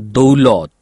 दौलत